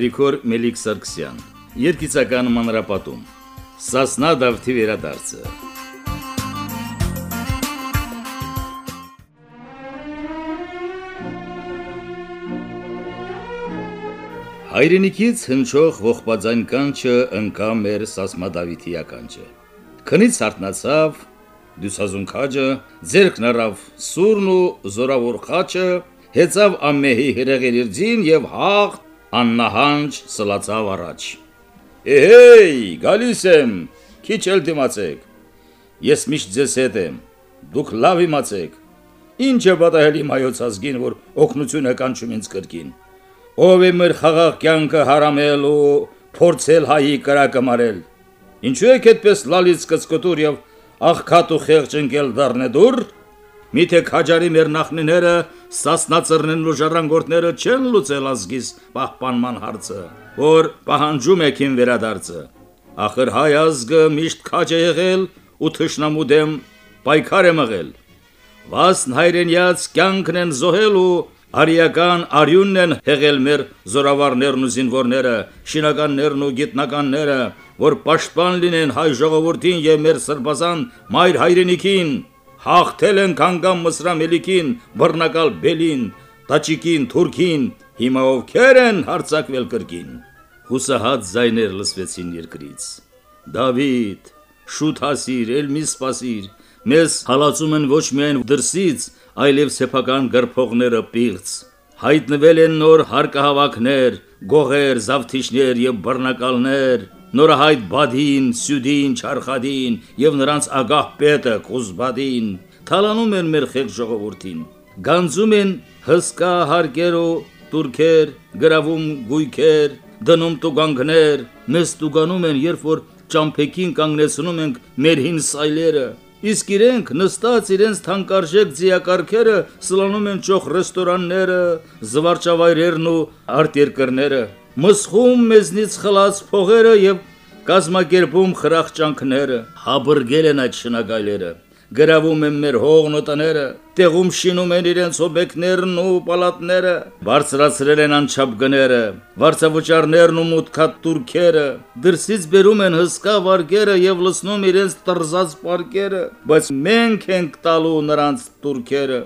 Գրիգոր Մելիք Սարգսյան Երկիցական մանրապատում Սասնա Դավթի վերադարձը Հայրենիքից հնչող ողբաձայն կանչը ընկա մեր Սասմադավիթի ականջը։ Քնից արտնացավ դուսազուն քաջը, ձերքն առավ սուրն ու զորավոր խաչը, հեծավ ամեհի հրեղերիրջին եւ հաղ աննահանջ սլացավ առաջ։ Էհեյ, գալիս եմ, քիչ էլ դիմացեք։ Ես միշտ ձեզ հետ եմ։ Դուք լավ իմացեք։ Ինչ է պատահել իմ հայոց ազգին, որ օգնությունը կանչում ինձ կրկին ով է մեր խաղաղ կյանքը հարամել ու փորձել հայի կրակը մարել։ Ինչու եք այդպես լալից կծկտուր եւ աղքատ ու խեղճ ընկել դառնե դուր։ Միթե քաջարի մեր նախնիները, սասնածրներն ու ժառանգորդները չեն լուծել ազգիս պահպանման հարցը, որ պահանջում եք ին վերադարձը։ Ախր հայ ազգը միշտ քաջ է եղել ու թշնամու դեմ պայքար է մղել։ Վասն հայրենյաց կյանքն են զոհել ու Արիական արյունն են հեղել մեր զորավարներն ու զինվորները, շինականներն ու գիտնականները, որ պաշտպան լինեն հայ ժողովրդին եւ մեր սրբազան մայր հայրենիքին, հաղթել ենք հանգամ մսրամելիքին, բռնակալ բելին, տաճիկին, թուրքին, հիմա ովքեր են հարցակվել կրկին։ Հուսահատ զայներ լսվեցին երկրից։ Դավիթ, շուտ հասիր, ել մի սпасիր, մեզ հալածում են ոչ միայն դրսից, այլև սեփական գրփողները պիղծ։ Հայտնվել են նոր հարկահավաքներ, գողեր, զավթիչներ եւ բռնակալներ, նորահայտ բադին, սյուդին, չարխադին եւ նրանց ագահ պետը Կուզբադին թալանում են մեր խեղ ժողովրդին։ Գանձում են հսկա հարգերով турքեր, գրավում գույքեր, դնում տուգանքներ, մեզ տուգանում են, երբ որ ճամփեքին կանգնեցնում ենք մեր հին սայլերը, իսկ իրենք նստած իրենց թանկարժեք ձիակարքերը սլանում են ճոխ ռեստորանները, զվարճավայրերն ու արտերկրները, մսխում մեզնից խլած փողերը եւ կազմակերպում խրախճանքները, հաբրգել են այդ շնագայլերը, գրավում են մեր հողնոտները, տեղում շինում են իրենց օբեկներն ու պալատները, բարձրացրել են անչափ գները, վարձավճարներն ու մուտքատ турքերը, դրսից բերում են հսկա վարգերը եւ լցնում իրենց տրզած պարկերը, բայց մենք ենք տալու նրանց турքերը,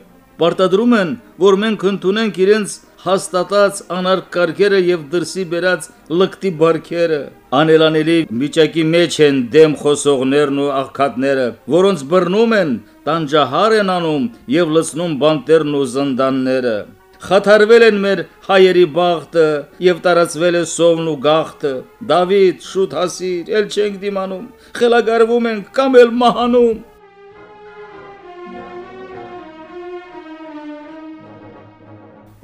պարտադրում են, որ մենք ընդունենք իրենց հաստատած անարգ կարգերը եւ դրսի բերած լկտի բարքերը անելանելի վիճակի մեջ են դեմ խոսողներն ու աղքատները որոնց բռնում են տանջահար են անում եւ լցնում բանտերն ու զնդանները խաթարվել են մեր հայերի բախտը եւ տարածվել է սովն ու գախտը դավիթ շուտ հասիր ել չենք դիմանում խելագարվում ենք կամ էլ մահանում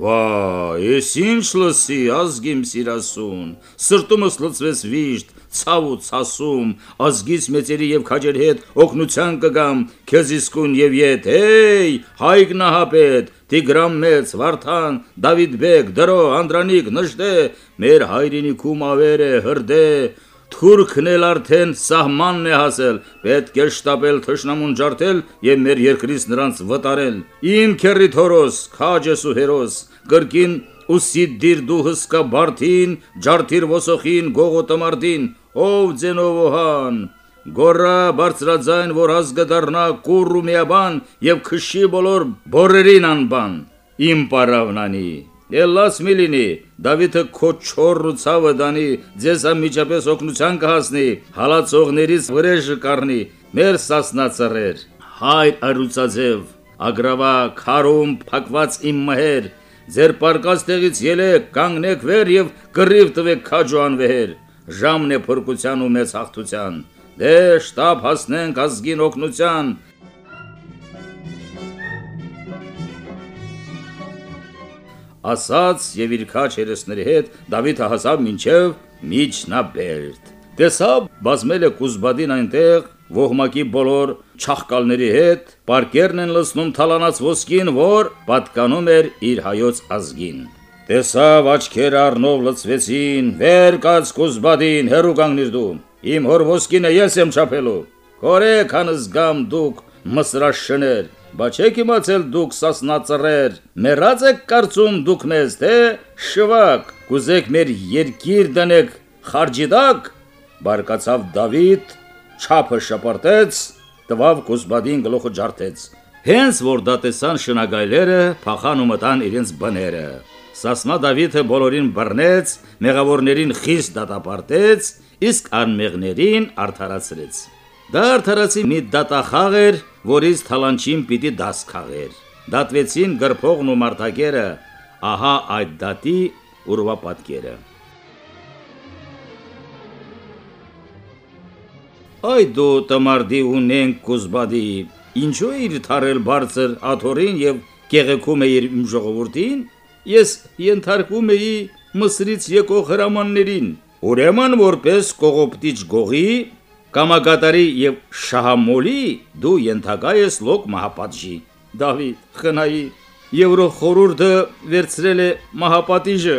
Վա, ես ինչ լսի, ազգիմ սիրասուն, սրտումս լծվեց վիշտ, ցավ ու ցասում, ազգից մեծերի եւ քաջեր հետ օգնության կգամ, քեզ իսկուն եւ ետ, հեյ, հայկ նահապետ, Տիգրան մեծ, Վարդան, Դավիթ բեկ, Դրո, Անդրանիկ, նշտե, մեր հայրենիքում ավեր է, հրդե, Թուրքն էլ արդեն սահմանն է հասել, պետք է շտապել թշնամուն ջարդել եւ մեր երկրից նրանց վտարել։ Իմ քերի թորոս, քաջես ու հերոս, կրկին ուսիդ դիր դու հսկա բարթին, ջարդիր ոսոխին, գողոտամարտին, ով ձենովոհան, գորա բարձրաձայն, որ ազգը դառնա կուր ու միաբան եւ քշի բոլոր բորերին անբան։ Իմ պարավնանի Ելլաս միլինի, Դավիթը քո չորը ցավը դանի, ձեզ ամիջապես օգնության կհասնի, հալածողներից վրեժը կառնի, մեր սասնացրեր։ Հայր արուցաձև, ագրավա քարում փակված իմ մհեր, ձեր պարկած տեղից ելեք, կանգնեք վեր եւ կռիվ տվեք քաջոան վեր։ Ժամն է փրկության ու մեծ հաղթության։ Դե շտապ հասնենք ազգին օգնության, ասաց եւ իր քաչ երեսների հետ Դավիթը հասավ մինչև Միջնաբերդ։ Տեսավ բազմել է Կուզբադին այնտեղ ողմակի բոլոր չախկալների հետ, պարկերն են լցնում թալանած ոսկին, որ պատկանում էր իր հայոց ազգին։ Տեսավ աչքեր առնով լցվեցին, վեր կաց Կուզբադին, հերու կանգնիր դու։ Իմ հոր ոսկինը ես եմ չափելու։ Կորեք անզգամ դուք մսրաշներ, Բա չեք իմացել դուք սասնածրեր, մեռած եք կարծում դուք մեզ, թե շվակ, կուզեք մեր երկիր դնեք խարջիդակ, բարկացավ Դավիթ, չափը շպրտեց, տվավ Կուսբադին գլուխը ջարդեց։ Հենց որ դա տեսան շնագայլերը, փախան ու մտան իրենց բները։ Սասնա Դավիթը բոլորին բռնեց, մեղավորներին խիստ դատապարտեց, իսկ անմեղներին արդարացրեց։ Դա արդարացի մի դատախաղ էր, որից թալանչին պիտի դաս քաղեր։ Դատվեցին գրփողն ու մարտակերը, ահա այդ դատի ուրվա պատկերը։ Այ դու տմարդի ունենք կուզբադի, ինչու իր թարել բարձր աթորին եւ կեղեքում է իր ժողովրդին, ես ենթարկում էի Մսրից եկող հրամաններին, ուրեմն որպես կողոպտիչ գողի կամագատարի եւ շահամոլի դու ենթակա ես լոկ մահապատժի Դավիթ խնայի Եվրո խորուրդը վերցրել է մահապատիժը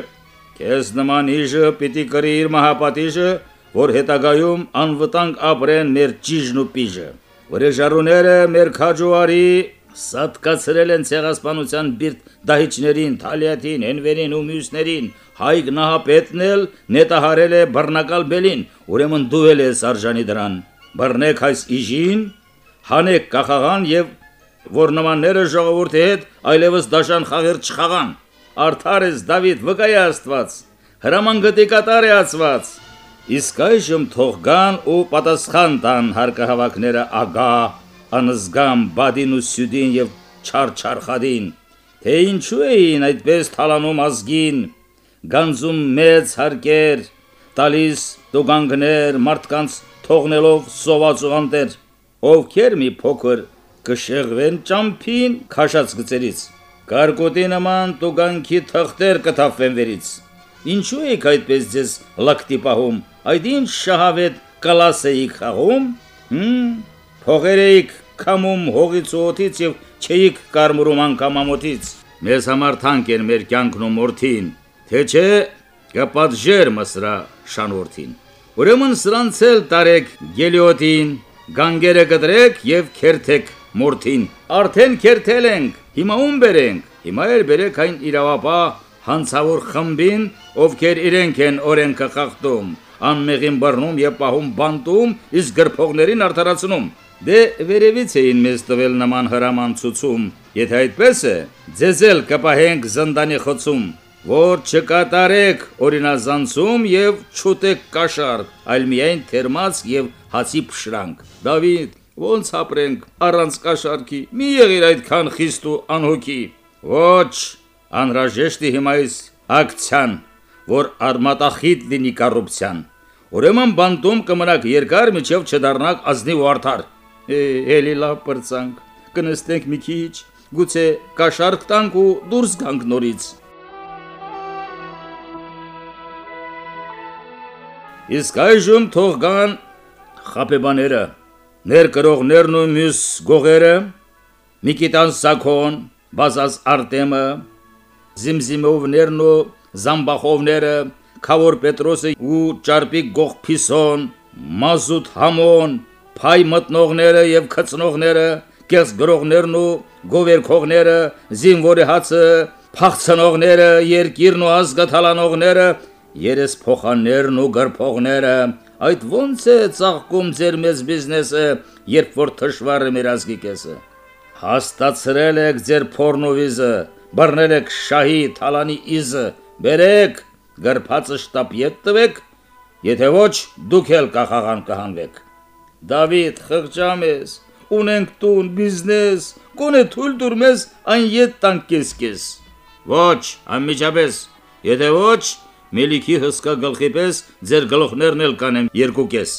քեզ նման իժը պիտի կրի իր մահապատիժը որ հետագայում անվտանգ ապրեն մեր ճիժն ու պիժը Վրեժարուները մեր քաջուարի Սատկացրել են ցեղասպանության բիրտ դահիճներին, Թալիաթին, Հենվերին ու մյուսներին, Հայկ նահապետն էլ նետահարել է բռնակալ բելին, ուրեմն դու էլ ես արժանի դրան։ Բռնեք այս իժին, հանեք կախաղան եւ որ նմանները ժողովրդի հետ այլևս դաշան խաղեր չխաղան։ Արդար ես Դավիթ վկայ Աստված, հրաման գտի կատարյացված։ Իսկ այժմ թող գան ու պատասխան տան հարկահավաքները ագա անզգամ բադին ու սյուդին եւ չարչարխադին, թե ինչու էին այդպես թալանում ազգին, գանձում մեծ հարկեր, տալիս դոգանգներ մարդկանց թողնելով սոված ու անտեր, ովքեր մի փոքր կշեղվեն ճամփին քաշած գծերից, կարկոտի նման տուգանքի թղթեր կթափվեն վերից։ Ինչու եք այդպես ձեզ լակտի պահում, այդ ինչ շահավետ կլաս էիք խաղում, հմ, փողեր էիք քամում հողից ու օդից եւ չէիք կարմուրում անգամ ամոթից։ Մեզ համար թանկ էր մեր կյանքն ու մորթին, թե չէ կպատժեր մսրա շանորթին։ Ուրեմն սրանց էլ տարեք գելիոտին, գանգերը կտրեք եւ քերթեք մորթին։ Արդեն քերթել ենք, հիմա ում բերենք։ Հիմա էլ բերեք այն իրավապահ հանցավոր խմբին, ովքեր իրենք են օրենքը խախտում, անմեղին բռնում եւ պահում բանտում, իսկ գրփողներին արդարացնում։ Դե վերևից էին մեզ տվել նման հրամանցուցում, եթե այդպես է, ձեզ էլ կպահենք զնդանի խոցում, որ չկատարեք օրինազանցում եւ չուտեք կաշառ, այլ միայն թերմաց եւ հացի փշրանք։ Դավիթ, ոնց ապրենք առանց կաշառքի։ Մի եղիր այդքան խիստ ու անհոգի։ Ոչ, անհրաժեշտ է հիմայից ակցիան, որ արմատախիտ լինի կոռուպցիան։ Ուրեմն բանտում կմնաք երկար միջև չդառնաք ազնիվ ու արդար էլի լավ պրծանք, կնստենք մի քիչ, գուցե կաշարք տանք ու դուրս գանք նորից։ Իսկ այժմ թող գան խապեբաները, ներկրողներն ու մյուս գողերը, Նիկիտան Սակոն, Բազազ Արտեմը, Զիմզիմովներն ու Զամբախովները, Խավոր Պետրոսը ու Ճարպիկ Գողփիսոն, Մազուտ Համոն, փայ մտնողները եւ քծնողները, կես գրողներն ու գովերքողները, զինվորի հացը, փախցնողները, երկիրն ու ազգը թալանողները, երես փոխաններն ու գրփողները, այդ ոնց է ծաղկում ձեր մեծ բիզնեսը, երբ որ թշվառը մեր ազգի կեսը։ Հաստացրել եք ձեր փորնովիզը, բռնել եք շահի թալանի իզը, բերեք, գրփածը շտապ ետ տվեք, եթե ոչ դուք էլ կախաղան կհանվեք։ Դավիթ, խղճամ ես, ունենք տուն, բիզնես, կոնե թույլ դուր մեզ այն ետ տանք կես-կես։ Ոչ, անմիջապես, եթե ոչ, Մելիքի հսկա գլխի պես ձեր գլուխներն էլ կանեմ երկու կես։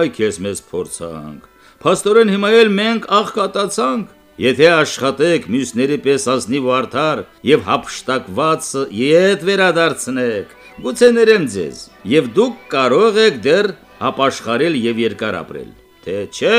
Այ քեզ մեզ փորձանք։ Փաստորեն հիմա էլ մենք աղքատացանք։ Եթե աշխատեք մյուսների պես ազնիվ ու արդար եւ հապշտակված ետ վերադարձնեք, գուցե ներեմ ձեզ, եւ դուք կարող եք դեռ ապաշխարել եւ երկար ապրել։ Թե չէ,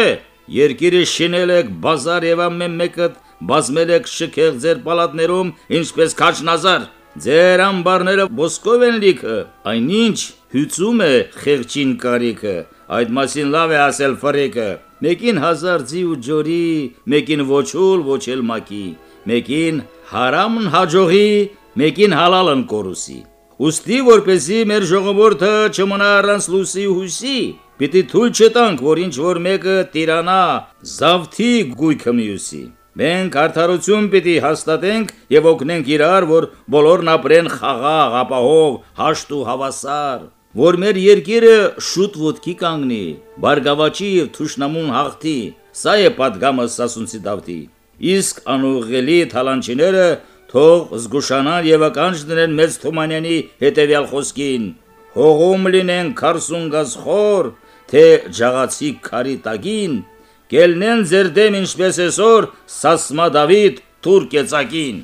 երկիրը շինել եք բազար եւ ամեն մեկը բազմել եք շքեղ ձեր պալատներում, ինչպես քաչնազար։ Ձեր ամբարները ոսկով են լիքը, այնինչ հյուծում է խեղճին կարիքը, այդ մասին լավ է ասել ֆրիկը։ Մեկին հազար ձի ու ջորի, մեկին ոչուլ, ոչել մակի, մեկին հարամն հաջողի, մեկին հալալն կորուսի։ Ոստի որպեսի մեր ժողովուրդը չմնա առանց լուսի հույսի, պիտի թույլ չտանք, որ ինչ որ մեկը տիրանա, զավթի գույքը մյուսի։ Մենք արդարություն պիտի հաստատենք եւ օգնենք իրար, որ բոլորն ապրեն խաղաղ, ապահով, հաշտ ու հավասար, որ մեր երկիրը շուտ ոտքի կանգնի, բարգավաճի եւ թուշնամուն հաղթի։ Սա է падգամը Սասունցի Դավթի։ Իսկ անուղելի թալանչիները թող զգուշանան եւ ականջ դնեն մեծ Թումանյանի հետեւյալ խոսքին. հողում լինեն քարսուն գազխոր, թե ջաղացի քարի տագին, կելնեն ձեր դեմ ինչպես այսօր Սասմա Դավիթ թուրք եծակին